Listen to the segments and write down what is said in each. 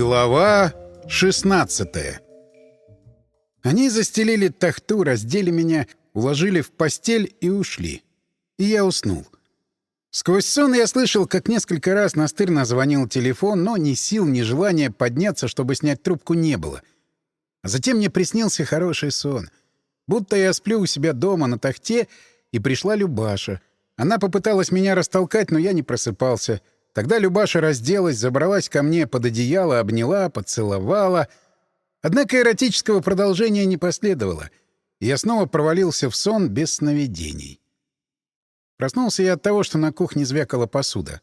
Глава 16 Они застелили тахту, раздели меня, уложили в постель и ушли. И я уснул. Сквозь сон я слышал, как несколько раз настырно звонил телефон, но ни сил, ни желания подняться, чтобы снять трубку, не было. А затем мне приснился хороший сон. Будто я сплю у себя дома на тахте, и пришла Любаша. Она попыталась меня растолкать, но я не просыпался. Тогда Любаша разделась, забралась ко мне под одеяло, обняла, поцеловала. Однако эротического продолжения не последовало, и я снова провалился в сон без сновидений. Проснулся я от того, что на кухне звякала посуда.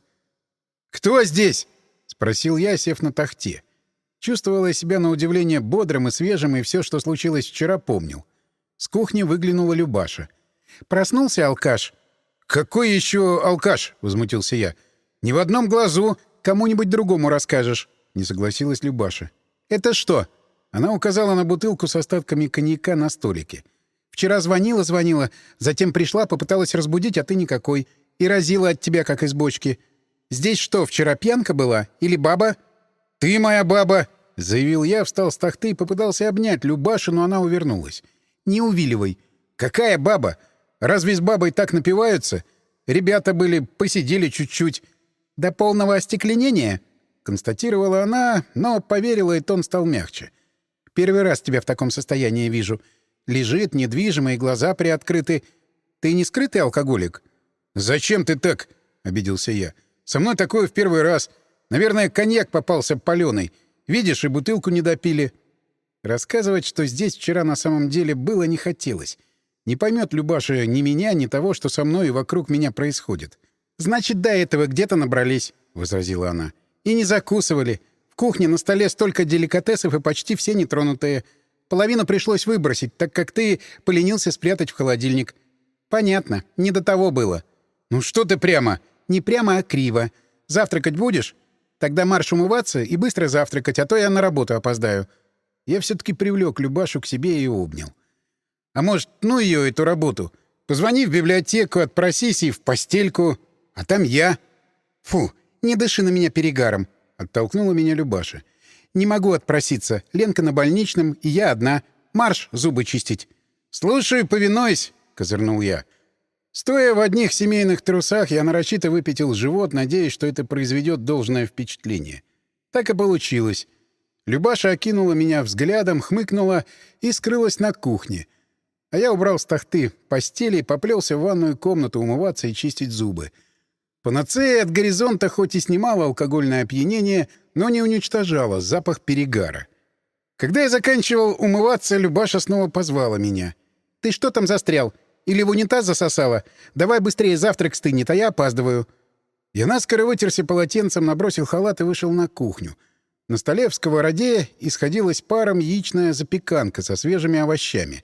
«Кто здесь?» — спросил я, сев на тахте. Чувствовала себя на удивление бодрым и свежим, и все, что случилось вчера, помнил. С кухни выглянула Любаша. «Проснулся алкаш?» «Какой еще алкаш?» — возмутился я. «Ни в одном глазу. Кому-нибудь другому расскажешь», — не согласилась Любаша. «Это что?» Она указала на бутылку с остатками коньяка на столике. Вчера звонила, звонила, затем пришла, попыталась разбудить, а ты никакой. И разила от тебя, как из бочки. Здесь что, вчера пьянка была? Или баба? Ты моя баба! Заявил я, встал с тахты и попытался обнять Любашу, но она увернулась. Не увиливай. Какая баба? Разве с бабой так напиваются? Ребята были, посидели чуть-чуть. До полного остекленения? Констатировала она, но поверила, и тон стал мягче. Первый раз тебя в таком состоянии вижу. — Лежит, недвижимо, и глаза приоткрыты. Ты не скрытый алкоголик? «Зачем ты так?» — обиделся я. «Со мной такое в первый раз. Наверное, коньяк попался палёный. Видишь, и бутылку не допили». Рассказывать, что здесь вчера на самом деле было, не хотелось. Не поймет Любаша ни меня, ни того, что со мной и вокруг меня происходит. «Значит, до этого где-то набрались», — возразила она. «И не закусывали. В кухне на столе столько деликатесов и почти все нетронутые. Половину пришлось выбросить, так как ты поленился спрятать в холодильник. Понятно, не до того было. Ну что ты прямо? Не прямо, а криво. Завтракать будешь? Тогда марш умываться и быстро завтракать, а то я на работу опоздаю. Я все-таки привлек Любашу к себе и обнял. А может, ну ее, эту работу? Позвони в библиотеку, отпросись и в постельку. А там я. Фу, не дыши на меня перегаром. Оттолкнула меня Любаша. — не могу отпроситься. Ленка на больничном, и я одна. Марш зубы чистить. — Слушай, повинуйся, — козырнул я. Стоя в одних семейных трусах, я нарочито выпятил живот, надеясь, что это произведет должное впечатление. Так и получилось. Любаша окинула меня взглядом, хмыкнула и скрылась на кухне. А я убрал с тахты постели и поплелся в ванную комнату умываться и чистить зубы. Панацея от горизонта хоть и снимала алкогольное опьянение — но не уничтожала запах перегара. Когда я заканчивал умываться, Любаша снова позвала меня. «Ты что там застрял? Или в унитаз засосала? Давай быстрее завтрак стынет, а я опаздываю». Я наскоро вытерся полотенцем, набросил халат и вышел на кухню. На столе в сковороде исходилась паром яичная запеканка со свежими овощами.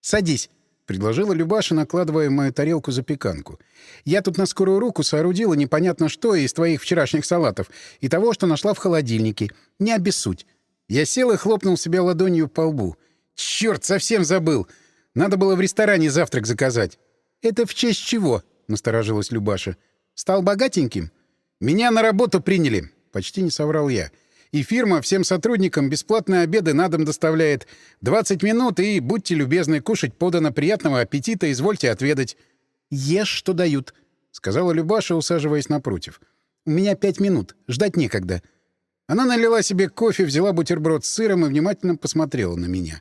«Садись», — предложила Любаша, накладывая в мою тарелку запеканку. «Я тут на скорую руку соорудила непонятно что из твоих вчерашних салатов и того, что нашла в холодильнике. Не обессудь». Я сел и хлопнул себя ладонью по лбу. «Чёрт, совсем забыл! Надо было в ресторане завтрак заказать». «Это в честь чего?» — насторожилась Любаша. «Стал богатеньким?» «Меня на работу приняли», — почти не соврал я. И фирма всем сотрудникам бесплатные обеды на дом доставляет. 20 минут, и, будьте любезны, кушать подано приятного аппетита, извольте отведать. «Ешь, что дают», — сказала Любаша, усаживаясь напротив. «У меня пять минут. Ждать некогда». Она налила себе кофе, взяла бутерброд с сыром и внимательно посмотрела на меня.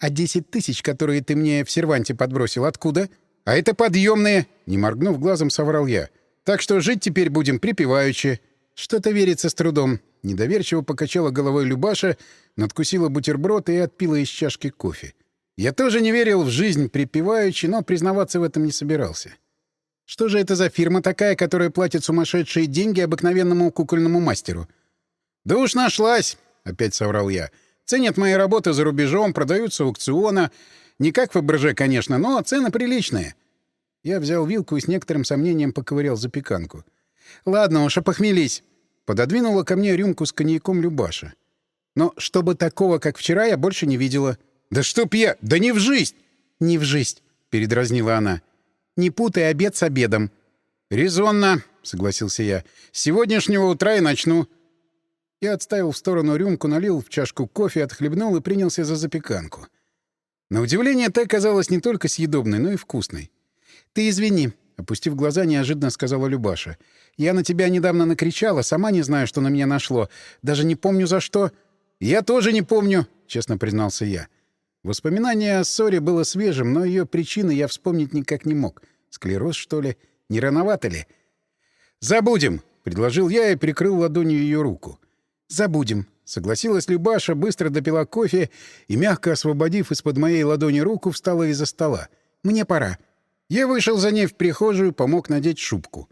«А десять тысяч, которые ты мне в серванте подбросил, откуда?» «А это подъемные!» — не моргнув глазом, соврал я. «Так что жить теперь будем припеваючи. Что-то верится с трудом. Недоверчиво покачала головой Любаша, надкусила бутерброд и отпила из чашки кофе. Я тоже не верил в жизнь припеваючи, но признаваться в этом не собирался. Что же это за фирма такая, которая платит сумасшедшие деньги обыкновенному кукольному мастеру? «Да уж нашлась!» — опять соврал я. «Ценят мои работы за рубежом, продаются аукциона. Не как ФБРЖ, конечно, но цены приличные». Я взял вилку и с некоторым сомнением поковырял запеканку. «Ладно уж, опохмелись. Пододвинула ко мне рюмку с коньяком Любаша. Но чтобы такого, как вчера, я больше не видела. «Да чтоб я... Да не в жизнь!» «Не в жизнь», — передразнила она. «Не путай обед с обедом». «Резонно», — согласился я. «С сегодняшнего утра и начну». Я отставил в сторону рюмку, налил в чашку кофе, отхлебнул и принялся за запеканку. На удивление, та оказалась не только съедобной, но и вкусной. «Ты извини», — опустив глаза, неожиданно сказала Любаша. «Я на тебя недавно накричала, сама не знаю, что на меня нашло. Даже не помню, за что». «Я тоже не помню», — честно признался я. Воспоминание о ссоре было свежим, но ее причины я вспомнить никак не мог. Склероз, что ли? Не рановато ли? «Забудем», — предложил я и прикрыл ладонью ее руку. «Забудем», — согласилась Любаша, быстро допила кофе и, мягко освободив из-под моей ладони руку, встала из-за стола. «Мне пора». Я вышел за ней в прихожую, помог надеть шубку.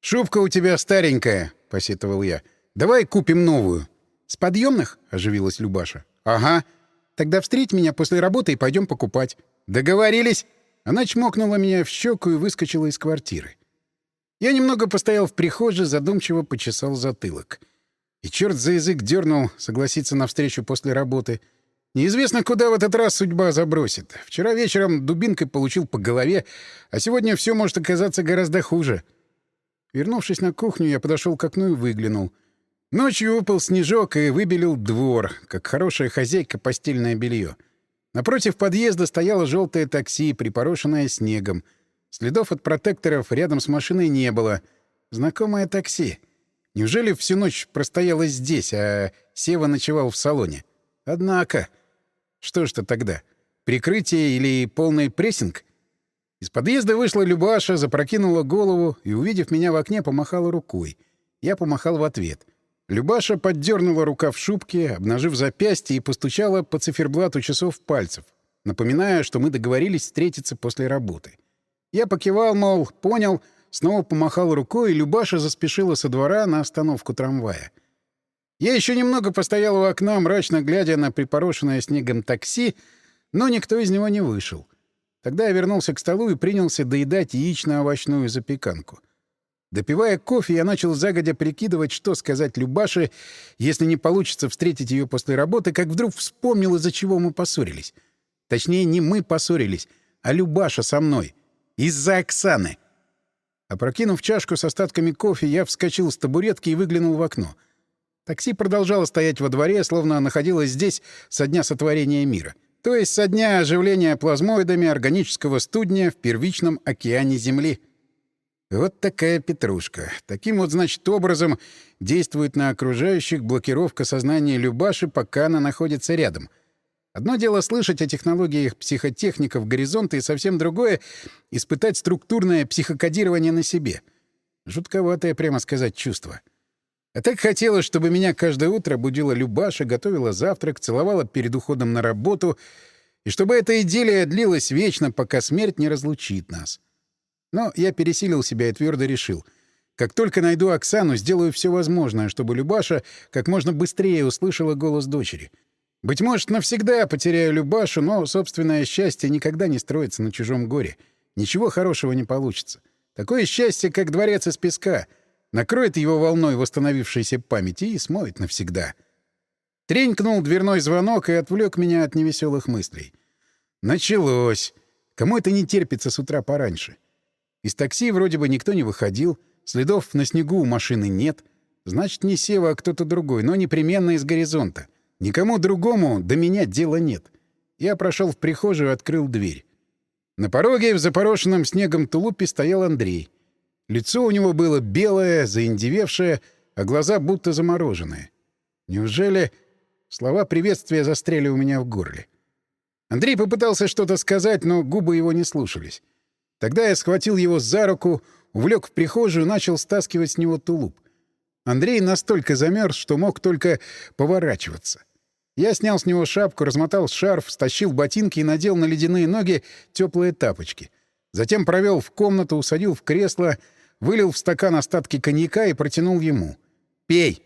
«Шубка у тебя старенькая», — посетовал я. «Давай купим новую». «С подъемных?» — оживилась Любаша. «Ага. Тогда встреть меня после работы и пойдем покупать». «Договорились?» Она чмокнула меня в щеку и выскочила из квартиры. Я немного постоял в прихожей, задумчиво почесал затылок. И черт за язык дернул согласиться на встречу после работы — Неизвестно, куда в этот раз судьба забросит. Вчера вечером дубинкой получил по голове, а сегодня все может оказаться гораздо хуже. Вернувшись на кухню, я подошел к окну и выглянул. Ночью выпал снежок и выбелил двор, как хорошая хозяйка постельное белье. Напротив подъезда стояло желтое такси, припорошенное снегом. Следов от протекторов рядом с машиной не было. Знакомое такси. Неужели всю ночь простояло здесь, а Сева ночевал в салоне? Однако... Что ж это тогда? Прикрытие или полный прессинг? Из подъезда вышла Любаша, запрокинула голову и, увидев меня в окне, помахала рукой. Я помахал в ответ. Любаша поддернула рука в шубке, обнажив запястье и постучала по циферблату часов пальцев, напоминая, что мы договорились встретиться после работы. Я покивал, мол, понял, снова помахал рукой, и Любаша заспешила со двора на остановку трамвая. Я еще немного постоял у окна, мрачно глядя на припорошенное снегом такси, но никто из него не вышел. Тогда я вернулся к столу и принялся доедать яично-овощную запеканку. Допивая кофе, я начал загодя прикидывать, что сказать Любаше, если не получится встретить ее после работы, как вдруг вспомнил, из-за чего мы поссорились. Точнее, не мы поссорились, а Любаша со мной. Из-за Оксаны. Опрокинув чашку с остатками кофе, я вскочил с табуретки и выглянул в окно — Такси продолжало стоять во дворе, словно находилось здесь со дня сотворения мира. То есть со дня оживления плазмоидами органического студня в первичном океане Земли. Вот такая петрушка. Таким вот, значит, образом действует на окружающих блокировка сознания Любаши, пока она находится рядом. Одно дело слышать о технологиях психотехников горизонта, и совсем другое — испытать структурное психокодирование на себе. Жутковатое, прямо сказать, чувство. — а так хотелось, чтобы меня каждое утро будила Любаша, готовила завтрак, целовала перед уходом на работу, и чтобы эта идиллия длилась вечно, пока смерть не разлучит нас. Но я пересилил себя и твердо решил. Как только найду Оксану, сделаю все возможное, чтобы Любаша как можно быстрее услышала голос дочери. Быть может, навсегда потеряю Любашу, но собственное счастье никогда не строится на чужом горе. Ничего хорошего не получится. Такое счастье, как дворец из песка — накроет его волной восстановившейся памяти и смоет навсегда. Тренькнул дверной звонок и отвлек меня от невеселых мыслей. Началось. Кому это не терпится с утра пораньше? Из такси вроде бы никто не выходил, следов на снегу у машины нет. Значит, не Сева, а кто-то другой, но непременно из горизонта. Никому другому до меня дела нет. Я прошел в прихожую и открыл дверь. На пороге в запорошенном снегом тулупе стоял Андрей — Лицо у него было белое, заиндевевшее, а глаза будто замороженные. Неужели... Слова приветствия застряли у меня в горле. Андрей попытался что-то сказать, но губы его не слушались. Тогда я схватил его за руку, увлек в прихожую и начал стаскивать с него тулуп. Андрей настолько замерз, что мог только поворачиваться. Я снял с него шапку, размотал шарф, стащил ботинки и надел на ледяные ноги теплые тапочки. Затем провел в комнату, усадил в кресло — вылил в стакан остатки коньяка и протянул ему. «Пей!»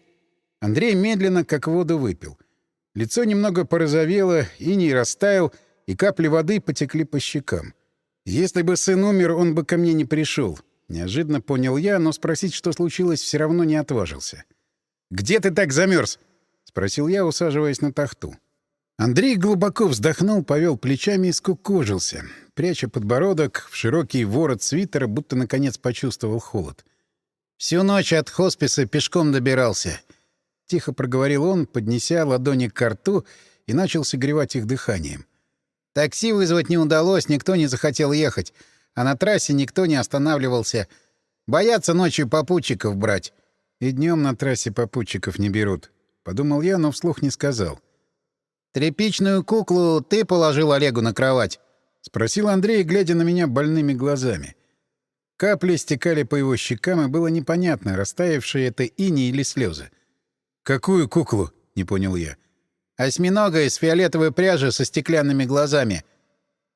Андрей медленно, как воду, выпил. Лицо немного порозовело, иней растаял, и капли воды потекли по щекам. «Если бы сын умер, он бы ко мне не пришел. Неожиданно понял я, но спросить, что случилось, все равно не отважился. «Где ты так замерз? спросил я, усаживаясь на тахту. Андрей глубоко вздохнул, повел плечами и скукожился, пряча подбородок в широкий ворот свитера, будто наконец почувствовал холод. Всю ночь от хосписа пешком добирался. — тихо проговорил он, поднеся ладони к рту и начал согревать их дыханием. «Такси вызвать не удалось, никто не захотел ехать, а на трассе никто не останавливался. Боятся ночью попутчиков брать». «И днем на трассе попутчиков не берут», — подумал я, но вслух не сказал. «Тряпичную куклу ты положил Олегу на кровать?» — спросил Андрей, глядя на меня больными глазами. Капли стекали по его щекам, и было непонятно, растаявшие это ини или слезы. «Какую куклу?» — не понял я. «Осьминога из фиолетовой пряжи со стеклянными глазами».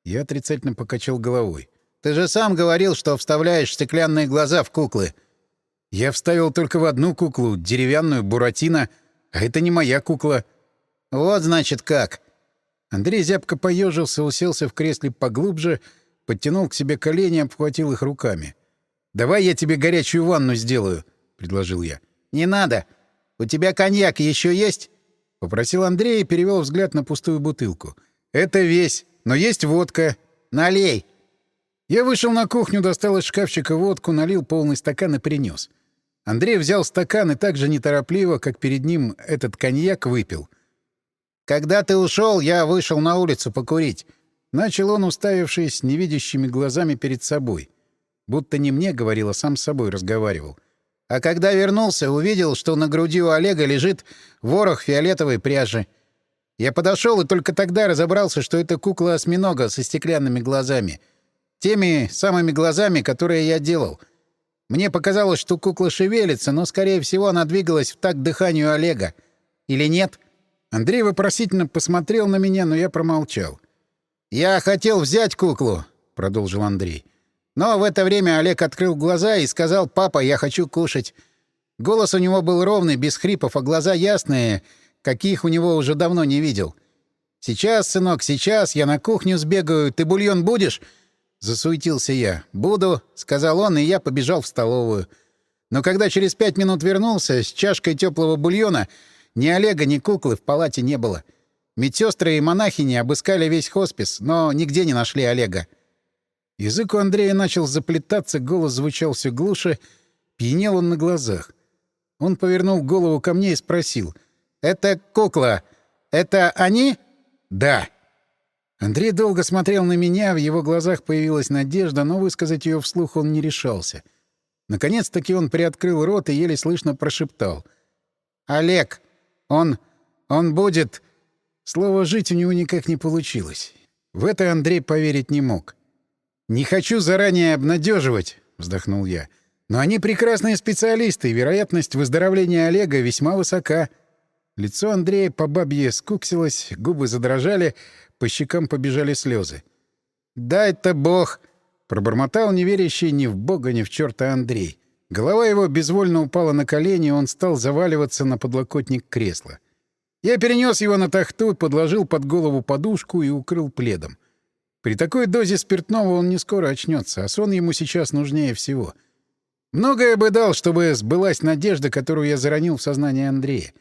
Я отрицательно покачал головой. «Ты же сам говорил, что вставляешь стеклянные глаза в куклы». «Я вставил только в одну куклу, деревянную, Буратино, а это не моя кукла». «Вот, значит, как». Андрей зябко поежился, уселся в кресле поглубже — подтянул к себе колени, обхватил их руками. «Давай я тебе горячую ванну сделаю», — предложил я. «Не надо. У тебя коньяк еще есть?» — попросил Андрей и перевел взгляд на пустую бутылку. «Это весь, но есть водка. Налей!» Я вышел на кухню, достал из шкафчика водку, налил полный стакан и принес. Андрей взял стакан и так же неторопливо, как перед ним этот коньяк, выпил. «Когда ты ушел, я вышел на улицу покурить. Начал он, уставившись невидящими глазами перед собой. Будто не мне говорил, а сам с собой разговаривал. А когда вернулся, увидел, что на груди у Олега лежит ворох фиолетовой пряжи. Я подошел и только тогда разобрался, что это кукла-осьминога со стеклянными глазами. Теми самыми глазами, которые я делал. Мне показалось, что кукла шевелится, но, скорее всего, она двигалась в такт дыханию Олега. Или нет? Андрей вопросительно посмотрел на меня, но я промолчал. «Я хотел взять куклу», — продолжил Андрей. Но в это время Олег открыл глаза и сказал «Папа, я хочу кушать». Голос у него был ровный, без хрипов, а глаза ясные, каких у него уже давно не видел. «Сейчас, сынок, сейчас, я на кухню сбегаю. Ты бульон будешь?» Засуетился я. «Буду», — сказал он, и я побежал в столовую. Но когда через пять минут вернулся, с чашкой теплого бульона, ни Олега, ни куклы в палате не было. — Медсестры и монахини обыскали весь хоспис, но нигде не нашли Олега. Язык у Андрея начал заплетаться, голос звучал все глуше, пьянел он на глазах. Он повернул голову ко мне и спросил. «Это кукла. Это они?» «Да». Андрей долго смотрел на меня, в его глазах появилась надежда, но высказать ее вслух он не решался. Наконец-таки он приоткрыл рот и еле слышно прошептал. «Олег, он... он будет...» Слово «жить» у него никак не получилось. В это Андрей поверить не мог. «Не хочу заранее обнадеживать», — вздохнул я. «Но они прекрасные специалисты, и вероятность выздоровления Олега весьма высока». Лицо Андрея по бабье скуксилось, губы задрожали, по щекам побежали слезы. «Дай-то бог!» — пробормотал неверящий ни в бога, ни в черта Андрей. Голова его безвольно упала на колени, и он стал заваливаться на подлокотник кресла. Я перенес его на тахту, подложил под голову подушку и укрыл пледом. При такой дозе спиртного он не скоро очнется, а сон ему сейчас нужнее всего. Многое бы дал, чтобы сбылась надежда, которую я заронил в сознание Андрея.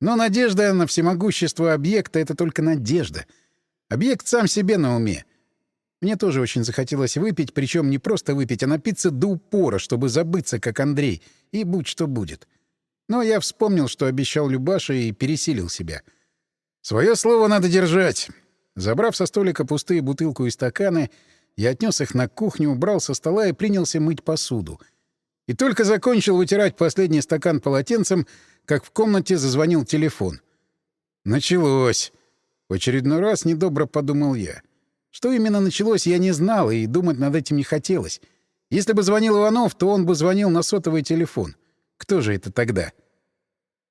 Но надежда на всемогущество объекта — это только надежда. Объект сам себе на уме. Мне тоже очень захотелось выпить, причем не просто выпить, а напиться до упора, чтобы забыться, как Андрей, и будь что будет. — но я вспомнил, что обещал Любаше, и пересилил себя. Свое слово надо держать. Забрав со столика пустые бутылку и стаканы, я отнес их на кухню, убрал со стола и принялся мыть посуду. И только закончил вытирать последний стакан полотенцем, как в комнате зазвонил телефон. Началось. В очередной раз недобро подумал я. Что именно началось, я не знал, и думать над этим не хотелось. Если бы звонил Иванов, то он бы звонил на сотовый телефон. Кто же это тогда?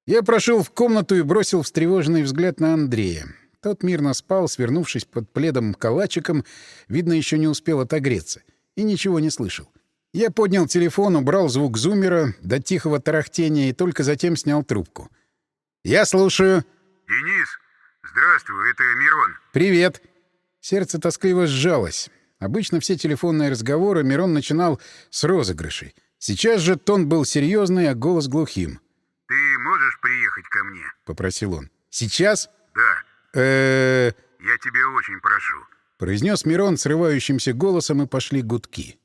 Я прошел в комнату и бросил встревоженный взгляд на Андрея. Тот мирно спал, свернувшись под пледом калачиком, видно, еще не успел отогреться, и ничего не слышал. Я поднял телефон, убрал звук зумера до тихого тарахтения и только затем снял трубку. «Я слушаю». «Денис, здравствуй, это Мирон». «Привет». Сердце тоскливо сжалось. Обычно все телефонные разговоры Мирон начинал с розыгрышей. Сейчас же тон был серьезный, а голос глухим. «Ты можешь приехать ко мне?» — попросил он. «Сейчас?» «Да». э «Я тебя очень прошу». Произнес Мирон срывающимся голосом, и пошли гудки.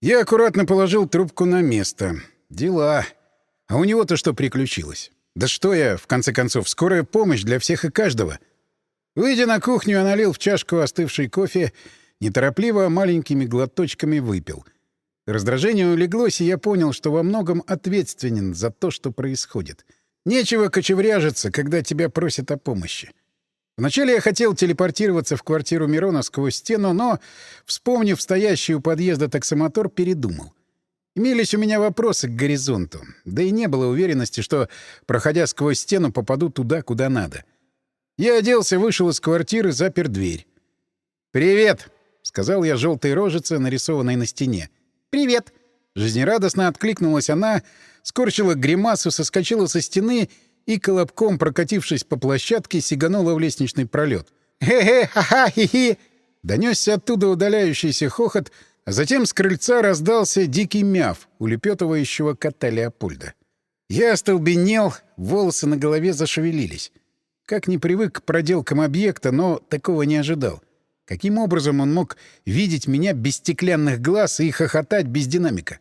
Я аккуратно положил трубку на место. Дела. А у него-то что приключилось? Да что я, в конце концов, скорая помощь для всех и каждого. Выйдя на кухню, я налил в чашку остывший кофе, неторопливо маленькими глоточками выпил. Раздражение улеглось, и я понял, что во многом ответственен за то, что происходит. Нечего кочевряжиться, когда тебя просят о помощи. Вначале я хотел телепортироваться в квартиру Мирона сквозь стену, но, вспомнив стоящий у подъезда таксомотор, передумал. Имелись у меня вопросы к горизонту, да и не было уверенности, что, проходя сквозь стену, попаду туда, куда надо. Я оделся, вышел из квартиры, запер дверь. «Привет!» — сказал я желтой рожице, нарисованной на стене. «Привет!» Жизнерадостно откликнулась она, скорчила гримасу, соскочила со стены и, колобком прокатившись по площадке, сиганула в лестничный пролет. «Хе-хе, ха-ха, хи-хи!» Донесся оттуда удаляющийся хохот, а затем с крыльца раздался дикий мяв улепетывающего кота Леопольда. Я остолбенел, волосы на голове зашевелились. Как не привык к проделкам объекта, но такого не ожидал. Каким образом он мог видеть меня без стеклянных глаз и хохотать без динамика?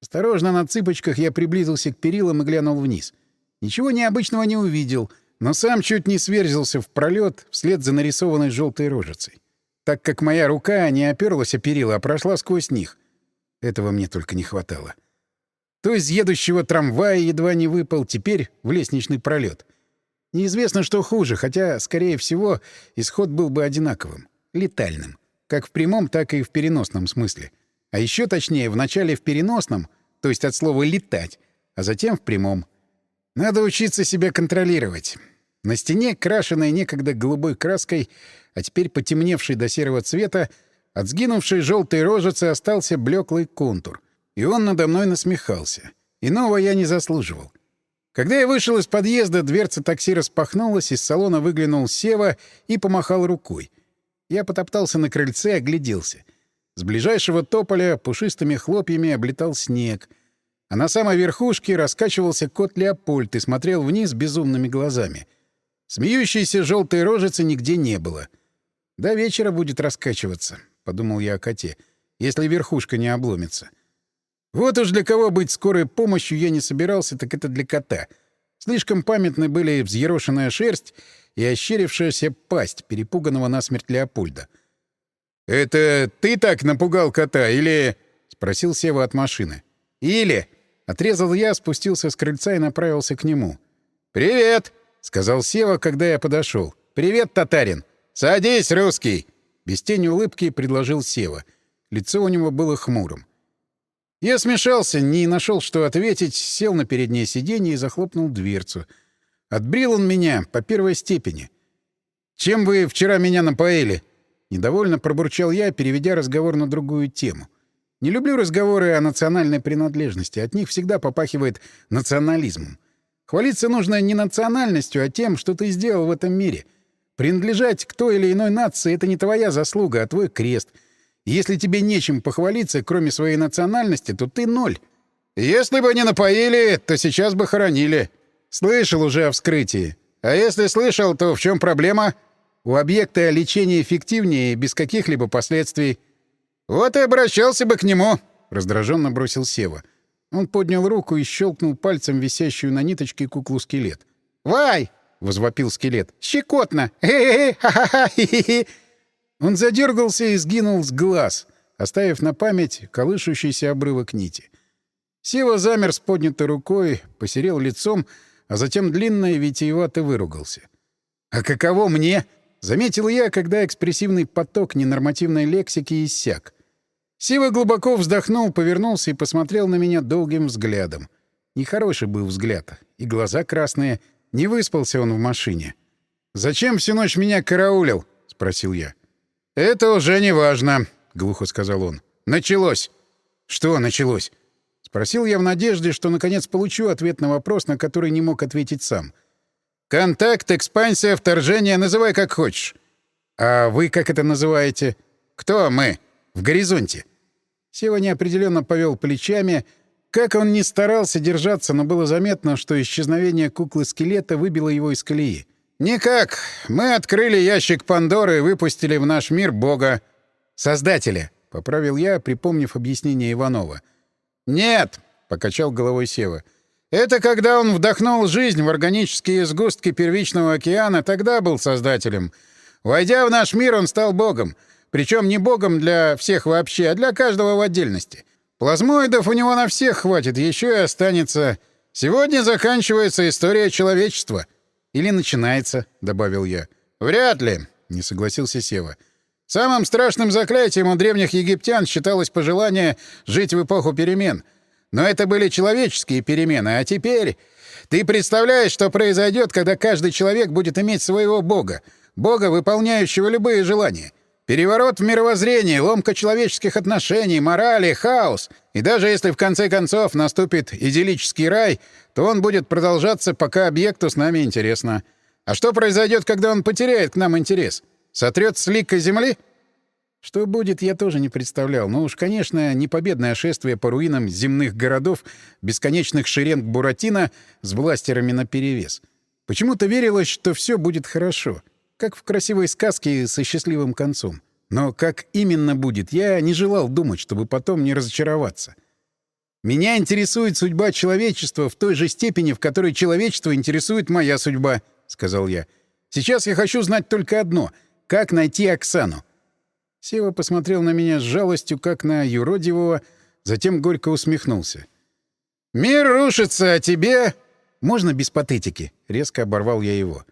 Осторожно на цыпочках я приблизился к перилам и глянул вниз — Ничего необычного не увидел, но сам чуть не сверзился в пролет вслед за нарисованной желтой рожицей. Так как моя рука не оперлась о перила, а прошла сквозь них. Этого мне только не хватало. То из едущего трамвая едва не выпал, теперь в лестничный пролет. Неизвестно, что хуже, хотя, скорее всего, исход был бы одинаковым — летальным. Как в прямом, так и в переносном смысле. А еще точнее, вначале в переносном, то есть от слова «летать», а затем в прямом — надо учиться себя контролировать. На стене, крашенной некогда голубой краской, а теперь потемневшей до серого цвета, от сгинувшей желтой рожицы остался блеклый контур. И он надо мной насмехался. Иного я не заслуживал. Когда я вышел из подъезда, дверца такси распахнулась, из салона выглянул Сева и помахал рукой. Я потоптался на крыльце, огляделся. С ближайшего тополя пушистыми хлопьями облетал снег — а на самой верхушке раскачивался кот Леопольд и смотрел вниз безумными глазами. Смеющейся желтой рожицы нигде не было. «До вечера будет раскачиваться», — подумал я о коте, — «если верхушка не обломится». Вот уж для кого быть скорой помощью я не собирался, так это для кота. Слишком памятны были взъерошенная шерсть и ощерившаяся пасть перепуганного насмерть Леопольда. «Это ты так напугал кота или...» — спросил Сева от машины. «Или...» Отрезал я, спустился с крыльца и направился к нему. «Привет!» — сказал Сева, когда я подошел. «Привет, татарин!» «Садись, русский!» Без тени улыбки предложил Сева. Лицо у него было хмурым. Я смешался, не нашел, что ответить, сел на переднее сиденье и захлопнул дверцу. Отбрил он меня по первой степени. «Чем вы вчера меня напоили?» Недовольно пробурчал я, переведя разговор на другую тему. Не люблю разговоры о национальной принадлежности. От них всегда попахивает национализмом. Хвалиться нужно не национальностью, а тем, что ты сделал в этом мире. Принадлежать к той или иной нации — это не твоя заслуга, а твой крест. Если тебе нечем похвалиться, кроме своей национальности, то ты ноль. Если бы не напоили, то сейчас бы хоронили. Слышал уже о вскрытии. А если слышал, то в чем проблема? У объекта лечение эффективнее, без каких-либо последствий. «Вот и обращался бы к нему!» — раздраженно бросил Сева. Он поднял руку и щелкнул пальцем висящую на ниточке куклу-скелет. «Вай!» — возвопил скелет. «Щекотно! Хе-хе-хе! Ха-ха-ха! Хи-хи-хи!» Он задергался и сгинул с глаз, оставив на память колышущийся обрывок нити. Сева замер с поднятой рукой, посерел лицом, а затем длинно и витиевато выругался. «А каково мне?» — заметил я, когда экспрессивный поток ненормативной лексики иссяк. Сива глубоко вздохнул, повернулся и посмотрел на меня долгим взглядом. Нехороший был взгляд, и глаза красные. Не выспался он в машине. «Зачем всю ночь меня караулил?» — спросил я. «Это уже не важно», — глухо сказал он. «Началось». «Что началось?» — спросил я в надежде, что наконец получу ответ на вопрос, на который не мог ответить сам. «Контакт, экспансия, вторжение, называй как хочешь». «А вы как это называете?» «Кто мы?» В горизонте. Сева неопределенно повел плечами. Как он ни старался держаться, но было заметно, что исчезновение куклы-скелета выбило его из колеи. «Никак. Мы открыли ящик Пандоры и выпустили в наш мир Бога. Создателя», — поправил я, припомнив объяснение Иванова. «Нет», — покачал головой Сева. Это когда он вдохнул жизнь в органические сгустки первичного океана, тогда был создателем. Войдя в наш мир, он стал богом. Причем не богом для всех вообще, а для каждого в отдельности. Плазмоидов у него на всех хватит, еще и останется. Сегодня заканчивается история человечества. Или начинается, — добавил я. Вряд ли, — не согласился Сева. Самым страшным заклятием у древних египтян считалось пожелание жить в эпоху перемен. Но это были человеческие перемены, а теперь... Ты представляешь, что произойдет, когда каждый человек будет иметь своего бога, бога, выполняющего любые желания. Переворот в мировоззрении, ломка человеческих отношений, морали, хаос. И даже если в конце концов наступит идиллический рай, то он будет продолжаться, пока объекту с нами интересно. А что произойдет, когда он потеряет к нам интерес? Сотрет с земли? Что будет, я тоже не представлял. Но уж, конечно, не победное шествие по руинам земных городов, бесконечных шеренг Буратино с бластерами наперевес. Почему-то верилось, что все будет хорошо. Как в красивой сказке со счастливым концом. Но как именно будет, я не желал думать, чтобы потом не разочароваться. Меня интересует судьба человечества в той же степени, в которой человечество интересует моя судьба, — сказал я. Сейчас я хочу знать только одно — как найти Оксану? Сева посмотрел на меня с жалостью, как на юродивого, затем горько усмехнулся. «Мир рушится, а тебе...» «Можно без патетики?» — резко оборвал я его.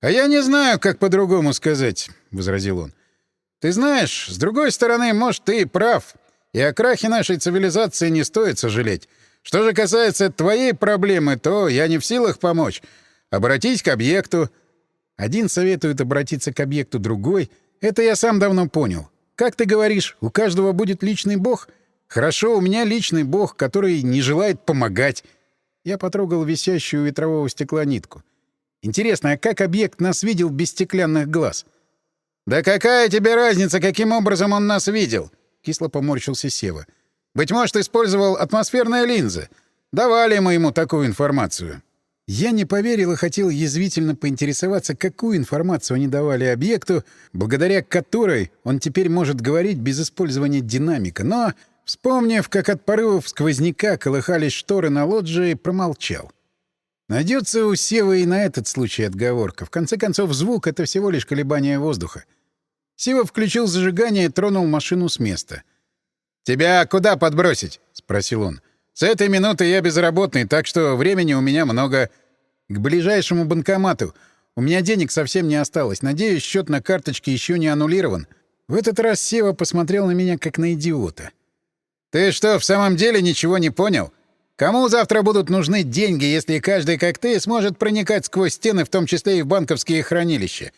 «А я не знаю, как по-другому сказать», — возразил он. «Ты знаешь, с другой стороны, может, ты и прав, и о крахе нашей цивилизации не стоит сожалеть. Что же касается твоей проблемы, то я не в силах помочь. Обратись к объекту». Один советует обратиться к объекту, другой. Это я сам давно понял. Как ты говоришь, у каждого будет личный бог? Хорошо, у меня личный бог, который не желает помогать. Я потрогал висящую у ветрового стекла нитку. Интересно, а как объект нас видел без стеклянных глаз? «Да какая тебе разница, каким образом он нас видел?» — кисло поморщился Сева. «Быть может, использовал атмосферные линзы. Давали мы ему такую информацию». Я не поверил и хотел язвительно поинтересоваться, какую информацию они давали объекту, благодаря которой он теперь может говорить без использования динамика, но, вспомнив, как от порывов сквозняка колыхались шторы на лоджии, промолчал. Найдется у Севы и на этот случай отговорка. В конце концов, звук — это всего лишь колебание воздуха. Сева включил зажигание и тронул машину с места. «Тебя куда подбросить?» — спросил он. — с этой минуты я безработный, так что времени у меня много. К ближайшему банкомату. У меня денег совсем не осталось. Надеюсь, счет на карточке еще не аннулирован. В этот раз Сева посмотрел на меня как на идиота. «Ты что, в самом деле ничего не понял? Кому завтра будут нужны деньги, если каждый, как ты, сможет проникать сквозь стены, в том числе и в банковские хранилища?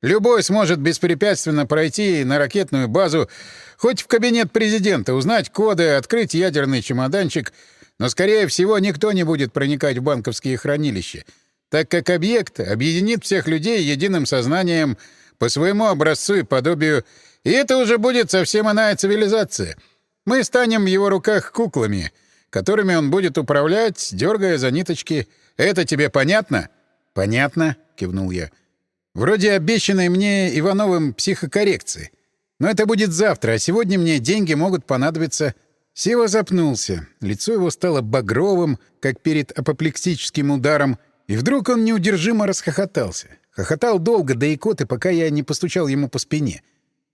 Любой сможет беспрепятственно пройти на ракетную базу, хоть в кабинет президента, узнать коды, открыть ядерный чемоданчик, но, скорее всего, никто не будет проникать в банковские хранилища, так как объект объединит всех людей единым сознанием по своему образцу и подобию, и это уже будет совсем иная цивилизация. Мы станем в его руках куклами, которыми он будет управлять, дергая за ниточки. Это тебе понятно? — Понятно, — кивнул я. — Вроде обещанной мне Ивановым психокоррекции. Но это будет завтра, а сегодня мне деньги могут понадобиться. Сева запнулся. Лицо его стало багровым, как перед апоплексическим ударом, и вдруг он неудержимо расхохотался. Хохотал долго, да и коты, пока я не постучал ему по спине.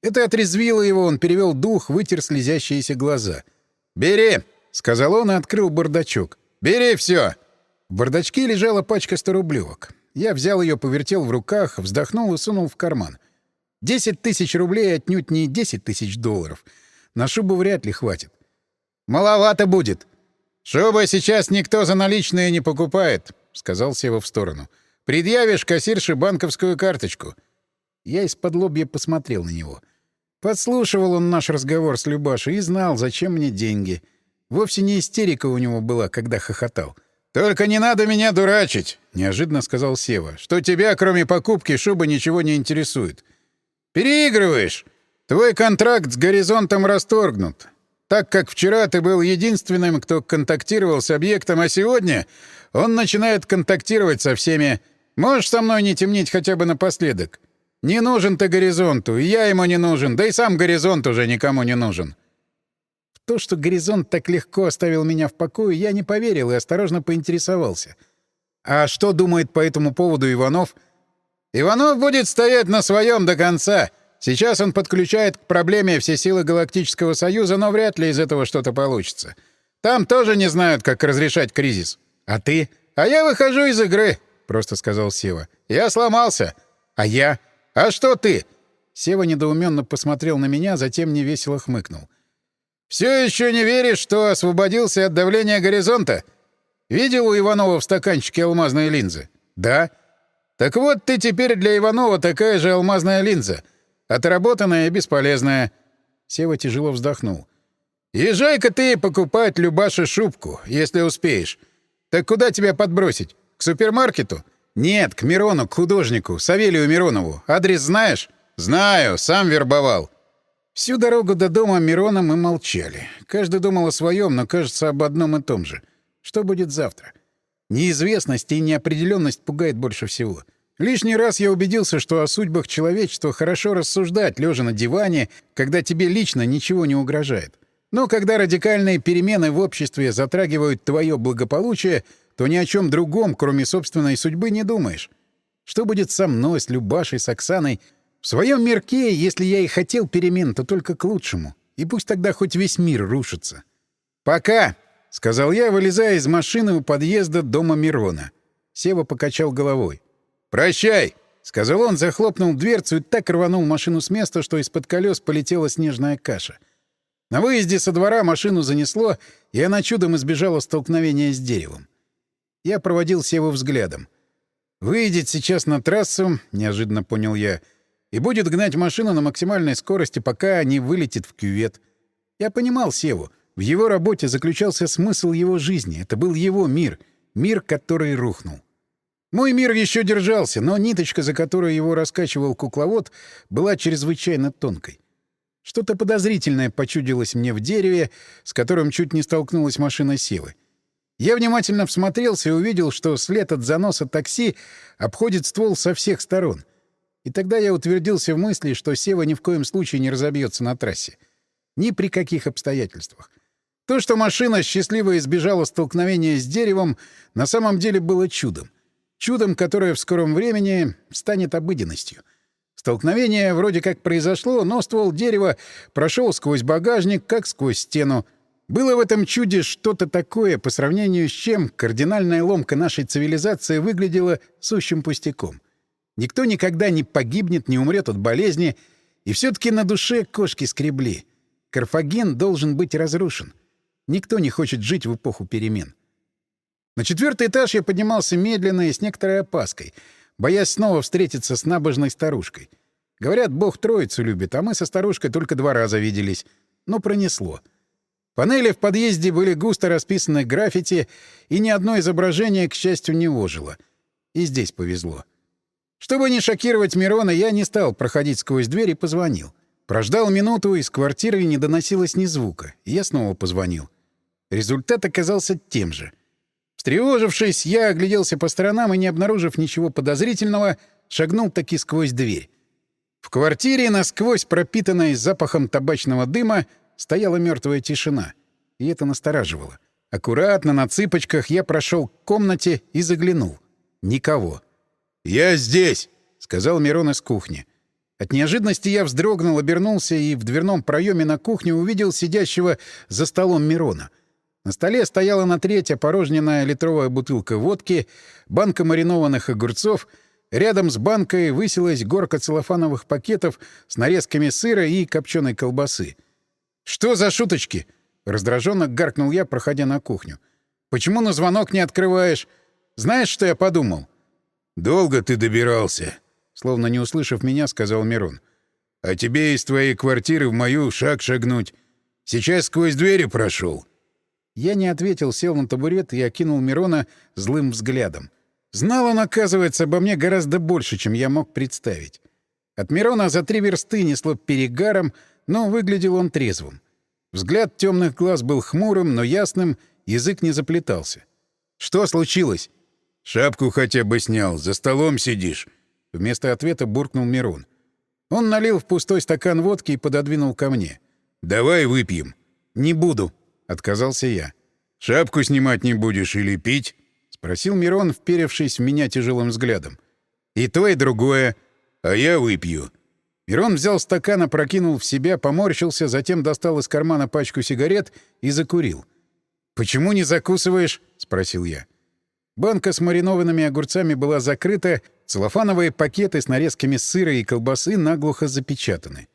Это отрезвило его, он перевел дух, вытер слезящиеся глаза. «Бери!» — сказал он и открыл бардачок. «Бери все!» В бардачке лежала пачка 100 рублевок. Я взял ее, повертел в руках, вздохнул и сунул в карман. Десять тысяч рублей отнюдь не десять тысяч долларов. На шубу вряд ли хватит. «Маловато будет!» «Шубы сейчас никто за наличные не покупает», — сказал Сева в сторону. «Предъявишь кассирше банковскую карточку». Я из-под лобья посмотрел на него. Подслушивал он наш разговор с Любашей и знал, зачем мне деньги. Вовсе не истерика у него была, когда хохотал. «Только не надо меня дурачить», — неожиданно сказал Сева, «что тебя, кроме покупки шубы, ничего не интересует. Переигрываешь. Твой контракт с горизонтом расторгнут. Так как вчера ты был единственным, кто контактировал с объектом, а сегодня он начинает контактировать со всеми. Можешь со мной не темнить хотя бы напоследок? Не нужен ты горизонту, и я ему не нужен, да и сам горизонт уже никому не нужен». То, что горизонт так легко оставил меня в покое, я не поверил и осторожно поинтересовался. «А что думает по этому поводу Иванов?» «Иванов будет стоять на своем до конца. Сейчас он подключает к проблеме все силы Галактического Союза, но вряд ли из этого что-то получится. Там тоже не знают, как разрешать кризис. А ты? А я выхожу из игры», — просто сказал Сева. «Я сломался. А я? А что ты?» Сева недоуменно посмотрел на меня, затем невесело хмыкнул. «Все еще не веришь, что освободился от давления горизонта? Видел у Иванова в стаканчике алмазные линзы?» «Да». «Так вот ты теперь для Иванова такая же алмазная линза. Отработанная и бесполезная». Сева тяжело вздохнул. «Езжай-ка ты покупать Любаше шубку, если успеешь. Так куда тебя подбросить? К супермаркету?» «Нет, к Мирону, к художнику, Савелию Миронову. Адрес знаешь?» «Знаю, сам вербовал». Всю дорогу до дома Мирона мы молчали. Каждый думал о своем, но, кажется, об одном и том же. Что будет завтра? Неизвестность и неопределенность пугает больше всего. Лишний раз я убедился, что о судьбах человечества хорошо рассуждать, лежа на диване, когда тебе лично ничего не угрожает. Но когда радикальные перемены в обществе затрагивают твое благополучие, то ни о чем другом, кроме собственной судьбы, не думаешь. Что будет со мной, с Любашей, с Оксаной? В своем мирке, если я и хотел перемен, то только к лучшему. И пусть тогда хоть весь мир рушится. «Пока!» — сказал я, вылезая из машины у подъезда дома Мирона. Сева покачал головой. «Прощай!» — сказал он, захлопнул дверцу и так рванул машину с места, что из-под колес полетела снежная каша — на выезде со двора машину занесло, и она чудом избежала столкновения с деревом. Я проводил Севу взглядом. «Выйдет сейчас на трассу», — неожиданно понял я, «и будет гнать машину на максимальной скорости, пока не вылетит в кювет». Я понимал Севу. В его работе заключался смысл его жизни. Это был его мир. Мир, который рухнул. Мой мир еще держался, но ниточка, за которую его раскачивал кукловод, была чрезвычайно тонкой. Что-то подозрительное почудилось мне в дереве, с которым чуть не столкнулась машина Севы. Я внимательно всмотрелся и увидел, что след от заноса такси обходит ствол со всех сторон. И тогда я утвердился в мысли, что Сева ни в коем случае не разобьется на трассе. Ни при каких обстоятельствах. То, что машина счастливо избежала столкновения с деревом, на самом деле было чудом. Чудом, которое в скором времени станет обыденностью — Столкновение вроде как произошло, но ствол дерева прошел сквозь багажник, как сквозь стену. Было в этом чуде что-то такое, по сравнению с чем кардинальная ломка нашей цивилизации выглядела сущим пустяком. Никто никогда не погибнет, не умрет от болезни, и все-таки на душе кошки скребли. Карфаген должен быть разрушен. Никто не хочет жить в эпоху перемен. На четвертый этаж я поднимался медленно и с некоторой опаской — боясь снова встретиться с набожной старушкой. Говорят, Бог троицу любит, а мы со старушкой только два раза виделись. Но пронесло. Панели в подъезде были густо расписаны граффити, и ни одно изображение, к счастью, не ожило. И здесь повезло. Чтобы не шокировать Мирона, я не стал проходить сквозь дверь и позвонил. Прождал минуту, из квартиры не доносилось ни звука, и я снова позвонил. Результат оказался тем же — Встревожившись, я огляделся по сторонам и, не обнаружив ничего подозрительного, шагнул таки сквозь дверь. В квартире, насквозь пропитанной запахом табачного дыма, стояла мертвая тишина. И это настораживало. Аккуратно, на цыпочках, я прошел к комнате и заглянул. Никого. «Я здесь!» — сказал Мирон из кухни. От неожиданности я вздрогнул, обернулся и в дверном проеме на кухне увидел сидящего за столом Мирона — на столе стояла на треть опорожненная литровая бутылка водки, банка маринованных огурцов. Рядом с банкой высилась горка целлофановых пакетов с нарезками сыра и копченой колбасы. «Что за шуточки?» — раздраженно гаркнул я, проходя на кухню. «Почему на звонок не открываешь? Знаешь, что я подумал?» «Долго ты добирался?» — словно не услышав меня, сказал Мирон. «А тебе из твоей квартиры в мою шаг шагнуть. Сейчас сквозь двери прошел. Я не ответил, сел на табурет и окинул Мирона злым взглядом. Знал он, оказывается, обо мне гораздо больше, чем я мог представить. От Мирона за три версты несло перегаром, но выглядел он трезвым. Взгляд темных глаз был хмурым, но ясным, язык не заплетался. «Что случилось?» «Шапку хотя бы снял, за столом сидишь», — вместо ответа буркнул Мирон. Он налил в пустой стакан водки и пододвинул ко мне. «Давай выпьем». «Не буду», — отказался я. «Шапку снимать не будешь или пить?» — спросил Мирон, вперевшись в меня тяжелым взглядом. «И то, и другое. А я выпью». Мирон взял стакан, опрокинул в себя, поморщился, затем достал из кармана пачку сигарет и закурил. «Почему не закусываешь?» — спросил я. Банка с маринованными огурцами была закрыта, целлофановые пакеты с нарезками сыра и колбасы наглухо запечатаны.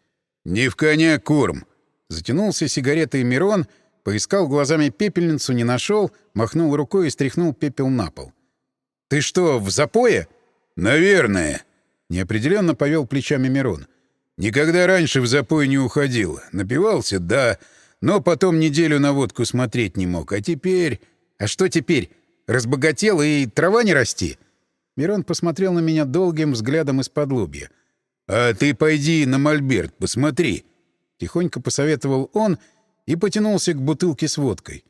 «Не в коня корм!» Затянулся сигаретой Мирон, поискал глазами пепельницу, не нашел, махнул рукой и стряхнул пепел на пол. «Ты что, в запое?» «Наверное», — неопределенно повел плечами Мирон. «Никогда раньше в запой не уходил. Напивался, да, но потом неделю на водку смотреть не мог. А теперь...» «А что теперь? Разбогател и трава не расти?» Мирон посмотрел на меня долгим взглядом из-под лобья. «А ты пойди на мольберт, посмотри!» Тихонько посоветовал он и потянулся к бутылке с водкой.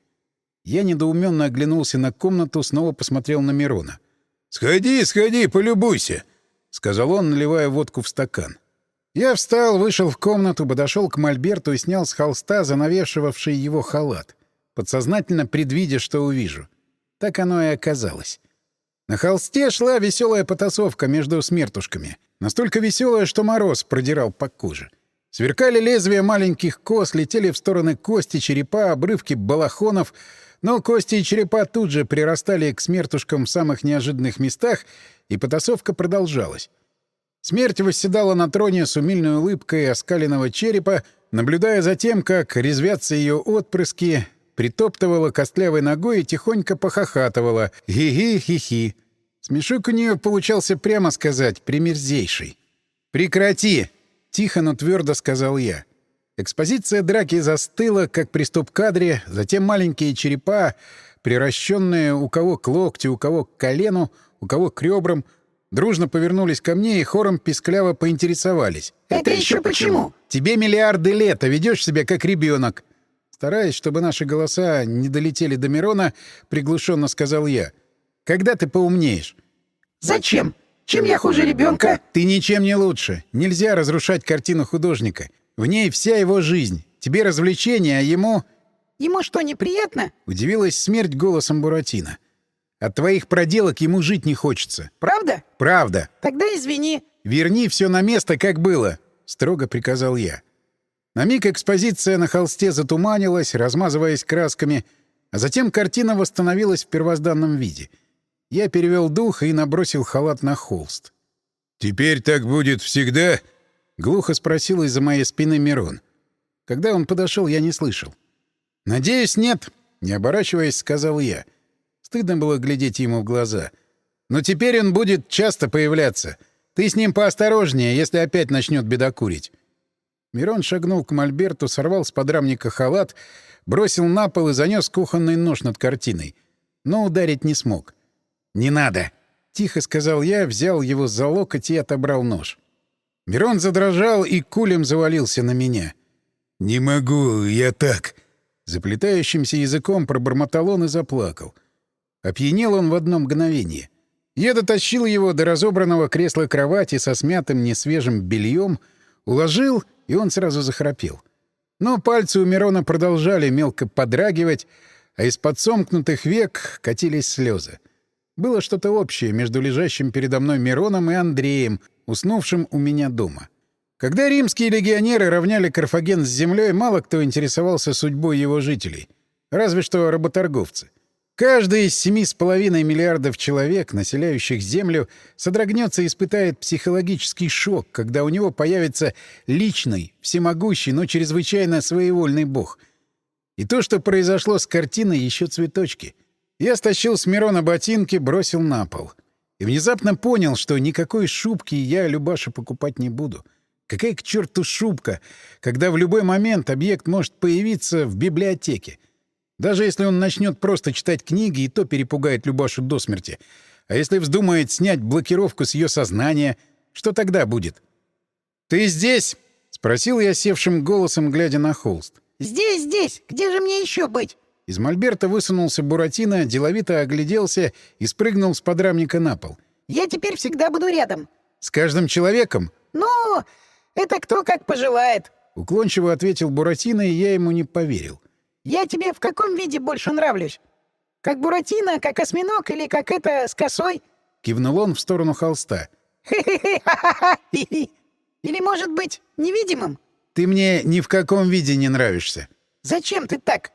Я недоуменно оглянулся на комнату, снова посмотрел на Мирона. «Сходи, сходи, полюбуйся!» — сказал он, наливая водку в стакан. Я встал, вышел в комнату, подошел к мольберту и снял с холста занавешивавший его халат, подсознательно предвидя, что увижу. Так оно и оказалось. На холсте шла веселая потасовка между смертушками. Настолько веселая, что мороз продирал по коже. Сверкали лезвия маленьких кос, летели в стороны кости, черепа, обрывки балахонов, но кости и черепа тут же прирастали к смертушкам в самых неожиданных местах, и потасовка продолжалась. Смерть восседала на троне с умильной улыбкой оскаленного черепа, наблюдая за тем, как резвятся ее отпрыски, притоптывала костлявой ногой и тихонько похохатывала. Хи-хи-хи-хи. Смешок у нее получался, прямо сказать, примерзейший. «Прекрати!» — тихо, но твердо сказал я. Экспозиция драки застыла, как при стоп-кадре, затем маленькие черепа, приращенные у кого к локтю, у кого к колену, у кого к ребрам, дружно повернулись ко мне и хором пискляво поинтересовались. «Это еще почему?» «Тебе миллиарды лет, а ведешь себя как ребенок. Стараясь, чтобы наши голоса не долетели до Мирона, приглушенно сказал я. «Когда ты поумнеешь?» «Зачем? Чем я хуже ребенка? «Ты ничем не лучше. Нельзя разрушать картину художника. В ней вся его жизнь. Тебе развлечение, а ему...» «Ему что, неприятно?» — удивилась смерть голосом Буратино. «От твоих проделок ему жить не хочется». «Правда?» «Правда». «Тогда извини». «Верни все на место, как было», — строго приказал я. На миг экспозиция на холсте затуманилась, размазываясь красками, а затем картина восстановилась в первозданном виде. Я перевел дух и набросил халат на холст. «Теперь так будет всегда?» — глухо спросил из-за моей спины Мирон. Когда он подошел, я не слышал. «Надеюсь, нет», — не оборачиваясь, сказал я. Стыдно было глядеть ему в глаза. «Но теперь он будет часто появляться. Ты с ним поосторожнее, если опять начнет бедокурить. Мирон шагнул к мольберту, сорвал с подрамника халат, бросил на пол и занес кухонный нож над картиной. Но ударить не смог. «Не надо!» — тихо сказал я, взял его за локоть и отобрал нож. Мирон задрожал и кулем завалился на меня. «Не могу, я так!» Заплетающимся языком пробормотал он и заплакал. Опьянел он в одно мгновение. Я дотащил его до разобранного кресла кровати со смятым несвежим бельем, уложил и он сразу захрапел. Но пальцы у Мирона продолжали мелко подрагивать, а из-под сомкнутых век катились слезы. Было что-то общее между лежащим передо мной Мироном и Андреем, уснувшим у меня дома. Когда римские легионеры равняли Карфаген с землей, мало кто интересовался судьбой его жителей. Разве что работорговцы. Каждый из семи с половиной миллиардов человек, населяющих Землю, содрогнется и испытает психологический шок, когда у него появится личный, всемогущий, но чрезвычайно своевольный бог. И то, что произошло с картиной, еще цветочки. Я стащил с Мирона ботинки, бросил на пол. И внезапно понял, что никакой шубки я Любаше покупать не буду. Какая к черту шубка, когда в любой момент объект может появиться в библиотеке? Даже если он начнет просто читать книги, и то перепугает Любашу до смерти. А если вздумает снять блокировку с ее сознания, что тогда будет? «Ты здесь?» — спросил я севшим голосом, глядя на холст. «Здесь, здесь! Где же мне еще быть?» Из мольберта высунулся Буратино, деловито огляделся и спрыгнул с подрамника на пол. «Я теперь всегда буду рядом». «С каждым человеком?» «Ну, это кто как пожелает», — уклончиво ответил Буратино, и я ему не поверил. Я тебе в каком виде больше нравлюсь? Как Буратино, как осьминог или как это с косой? Кивнул он в сторону холста. Хе-хе-хе, ха-ха-ха, хи-хи. Или, может быть, невидимым? Ты мне ни в каком виде не нравишься. Зачем ты так?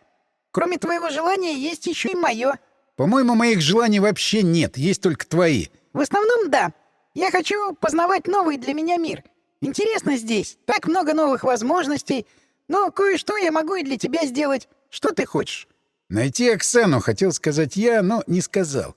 Кроме твоего желания есть еще и мое. По-моему, моих желаний вообще нет, есть только твои. В основном, да. Я хочу познавать новый для меня мир. Интересно здесь, так много новых возможностей. Но кое-что я могу и для тебя сделать. Что ты хочешь? Найти Оксану, хотел сказать я, но не сказал.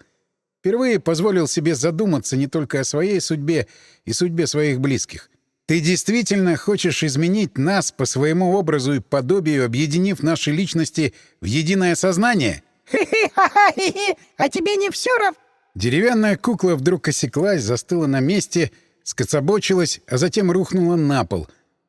Впервые позволил себе задуматься не только о своей судьбе и судьбе своих близких. Ты действительно хочешь изменить нас по своему образу и подобию, объединив наши личности в единое сознание? Хе-хе-ха-ха-хе-хе. А тебе не все равно? Деревянная кукла вдруг осеклась, застыла на месте, скоцобочилась, а затем рухнула на пол,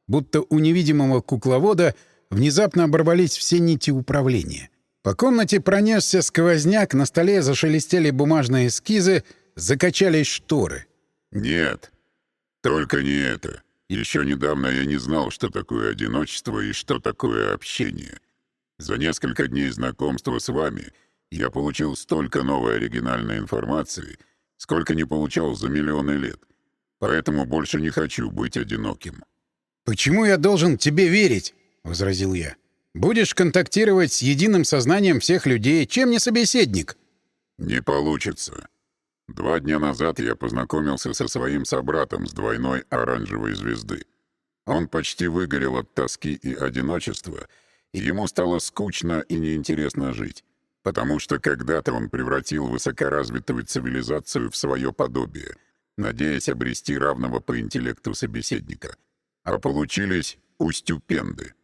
будто у невидимого кукловода внезапно оборвались все нити управления. По комнате пронесся сквозняк, на столе зашелестели бумажные эскизы, закачались шторы. Нет, только не это. Еще недавно я не знал, что такое одиночество и что такое общение. За несколько дней знакомства с вами я получил столько новой оригинальной информации, сколько не получал за миллионы лет. Поэтому больше не хочу быть одиноким. «Почему я должен тебе верить?» — возразил я. «Будешь контактировать с единым сознанием всех людей. Чем не собеседник?» Не получится. Два дня назад я познакомился со своим собратом с двойной оранжевой звезды. Он почти выгорел от тоски и одиночества, и ему стало скучно и неинтересно жить, потому что когда-то он превратил высокоразвитую цивилизацию в свое подобие, надеясь обрести равного по интеллекту собеседника. А получились устюпенды.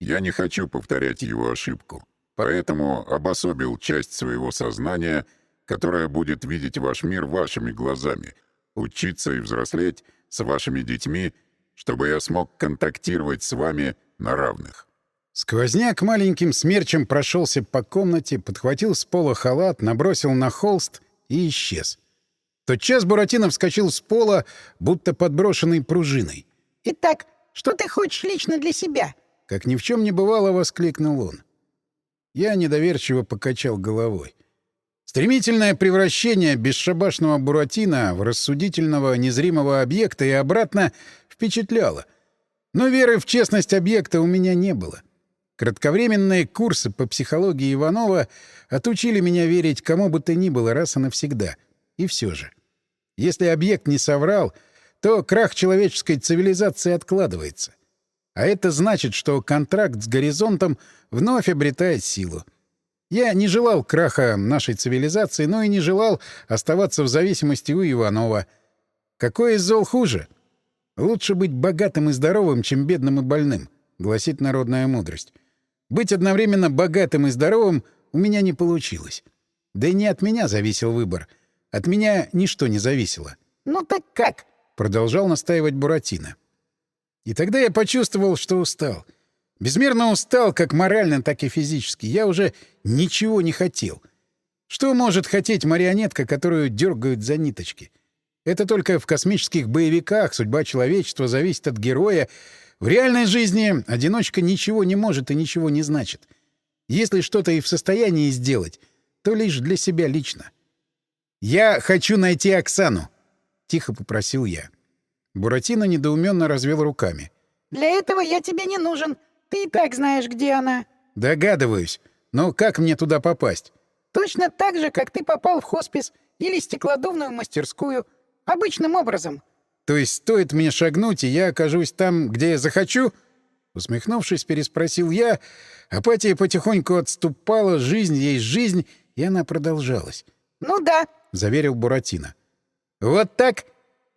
Я не хочу повторять его ошибку, поэтому обособил часть своего сознания — которая будет видеть ваш мир вашими глазами, учиться и взрослеть с вашими детьми, чтобы я смог контактировать с вами на равных». Сквозняк маленьким смерчем прошелся по комнате, подхватил с пола халат, набросил на холст и исчез. Тотчас Буратино вскочил с пола, будто подброшенный пружиной. Итак, что ты хочешь лично для себя? Как ни в чем не бывало, воскликнул он. Я недоверчиво покачал головой. Стремительное превращение бесшабашного Буратино в рассудительного незримого объекта и обратно впечатляло. Но веры в честность объекта у меня не было. Кратковременные курсы по психологии Иванова отучили меня верить кому бы то ни было раз и навсегда. И все же. Если объект не соврал, то крах человеческой цивилизации откладывается. А это значит, что контракт с горизонтом вновь обретает силу. Я не желал краха нашей цивилизации, но и не желал оставаться в зависимости у Иванова. Какой из зол хуже? Лучше быть богатым и здоровым, чем бедным и больным, гласит народная мудрость. Быть одновременно богатым и здоровым у меня не получилось. Да и не от меня зависел выбор. От меня ничто не зависело. Ну так как? Продолжал настаивать Буратино. И тогда я почувствовал, что устал — Безмерно устал как морально, так и физически. Я уже ничего не хотел. Что может хотеть марионетка, которую дергают за ниточки? Это только в космических боевиках судьба человечества зависит от героя. В реальной жизни одиночка ничего не может и ничего не значит. Если что-то и в состоянии сделать, то лишь для себя лично. «Я хочу найти Оксану», — тихо попросил я. Буратино недоуменно развел руками. «Для этого я тебе не нужен. Ты и так знаешь, где она. Догадываюсь. Но как мне туда попасть? Точно так же, как ты попал в хоспис или стеклодувную мастерскую. Обычным образом. То есть стоит мне шагнуть, и я окажусь там, где я захочу? Усмехнувшись, переспросил я. Апатия потихоньку отступала, жизнь есть жизнь, и она продолжалась. «Ну да», — заверил Буратино. «Вот так?»